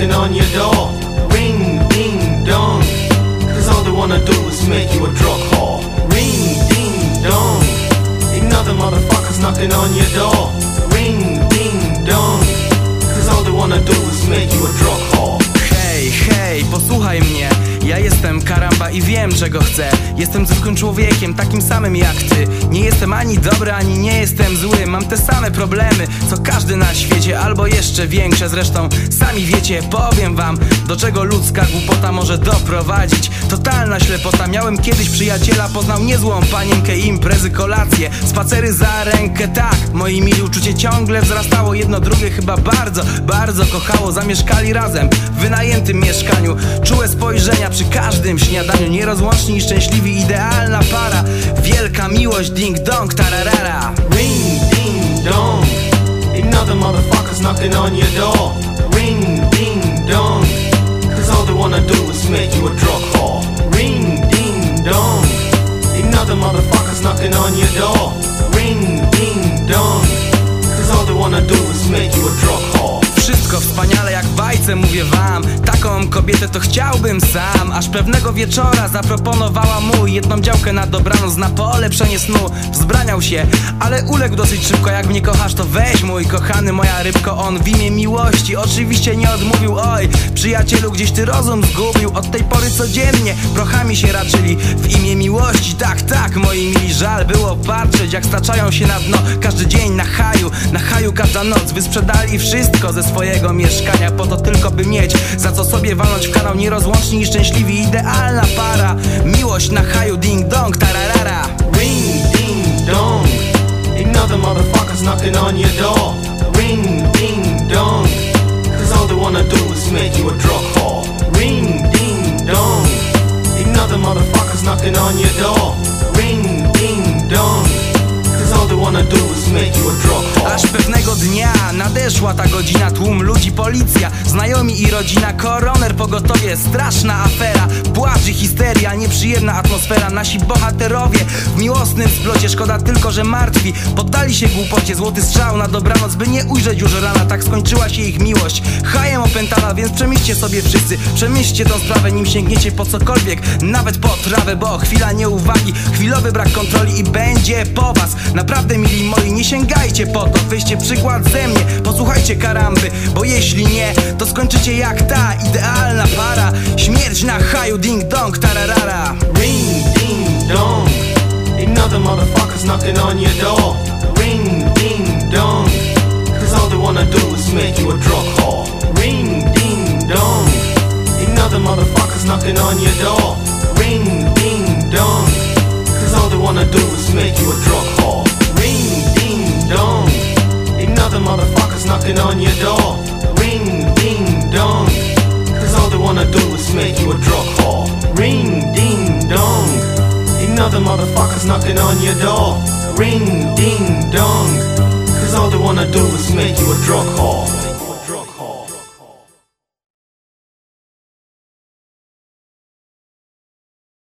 knocking on your door. Ring, ding, dong. Cause all they wanna do is make you a drug whore. Ring, ding, dong. Another motherfuckers knocking on your door. Jestem karamba i wiem czego chcę. Jestem zwykłym człowiekiem, takim samym jak ty. Nie jestem ani dobry, ani nie jestem zły. Mam te same problemy, co każdy na świecie Albo jeszcze większe, zresztą sami wiecie Powiem wam, do czego ludzka głupota może doprowadzić. Totalna ślepota, miałem kiedyś przyjaciela Poznał niezłą panienkę, imprezy, kolacje. Spacery za rękę, tak. Moi mili uczucie ciągle wzrastało. Jedno drugie chyba bardzo, bardzo kochało. Zamieszkali razem w wynajętym mieszkaniu. Czułe spojrzenia przy każdym śniadaniu Nierozłączni i szczęśliwi, idealna para Wielka miłość, ding dong, tararara Ring, ding, dong. Another motherfuckers knocking on your door. Ring, ding, dong. Cause all they wanna do is make you a drug whore. Ring, ding, dong. Another motherfuckers knocking on your door. Kobietę to chciałbym sam. Aż pewnego wieczora zaproponowała mu Jedną działkę na dobranoc na polepszenie snu Wzbraniał się, ale uległ dosyć szybko Jak mnie kochasz to weź mój kochany Moja rybko, on w imię miłości Oczywiście nie odmówił, oj Przyjacielu, gdzieś ty rozum zgubił. Od tej pory codziennie prochami się raczyli. W imię miłości, tak, tak, moi mili Żal było patrzeć jak staczają się na dno. Każdy dzień na haju, na haju każda noc. Wysprzedali wszystko ze swojego mieszkania Po to tylko by mieć za co sobie walnąć w kanał Nierozłączni i szczęśliwi, idealna para Miłość na haju, ding dong, tararara Ring, ding, dong. Another motherfuckers knocking on your door. Ring, ding, dong. Cause all they wanna do is make you a drug whore. Ring, ding, dong. Another motherfuckers knocking on your door. Nadeszła ta godzina Tłum ludzi, policja, znajomi i rodzina Koroner, pogotowie, straszna afera Płacz i histeria, nieprzyjemna atmosfera. Nasi bohaterowie w miłosnym splocie. Szkoda tylko, że martwi. Poddali się głupocie, złoty strzał na dobranoc By nie ujrzeć już rana, tak skończyła się ich miłość. Hajem więc przemyślcie sobie wszyscy. Przemyślcie tą sprawę, nim sięgniecie po cokolwiek. Nawet po trawę, bo chwila nieuwagi Chwilowy brak kontroli i będzie po was. Naprawdę mili moi, nie sięgajcie po to. Weźcie przykład ze mnie, posłuchajcie karamby Bo jeśli nie, to skończycie jak ta idealna para. Śmierć na haju, ding dong, tararara. Ring, ding, dong. Another motherfuckers knocking on your door. Ring, ding, dong. Cause all they wanna do is make you a drug on your door. Ring, ding, dong. Cause all they wanna do is make you a drug whore. Ring, ding, dong. Another motherfuckers knocking on your door. Ring, ding, dong. Cause all they wanna do is make you a drug whore. Ring, ding, dong. Another motherfuckers knocking on your door. Ring, ding, dong. Cause all they wanna do is make you a drug whore.